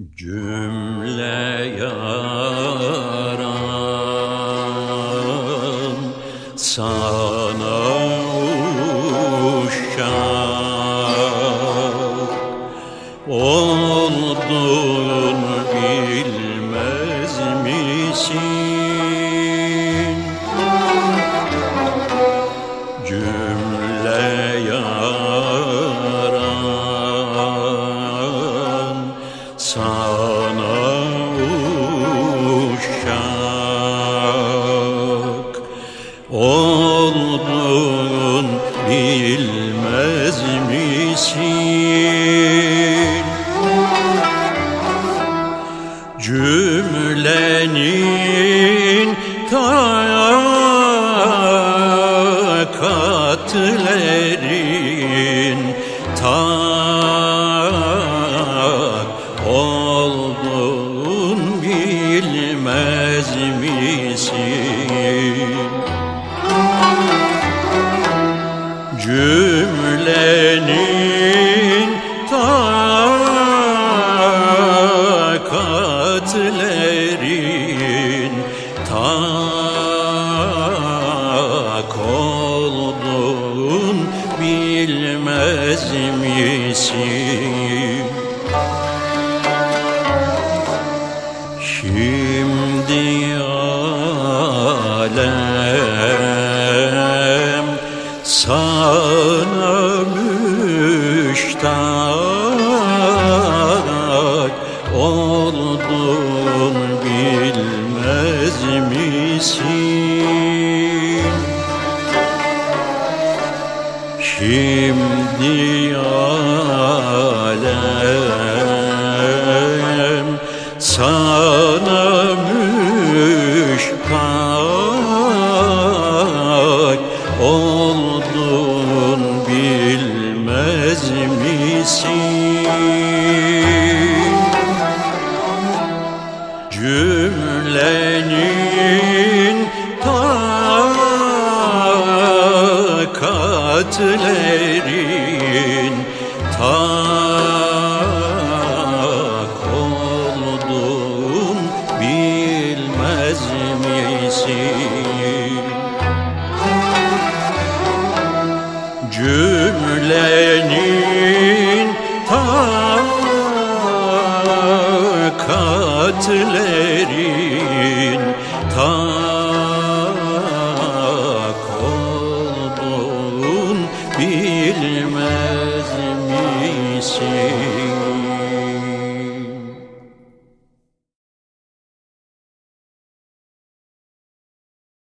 Cümle yaran sana uşak oldun bilmez misin? Cümle sana uşak oldun bilmez misin? Cümlenin takatlerin misin? Cümlenin takatlerin sana müştak bilmez misin? Şimdi oldun bilmez misin? Cümlenin takatlerin tak olduğun bilmez misin?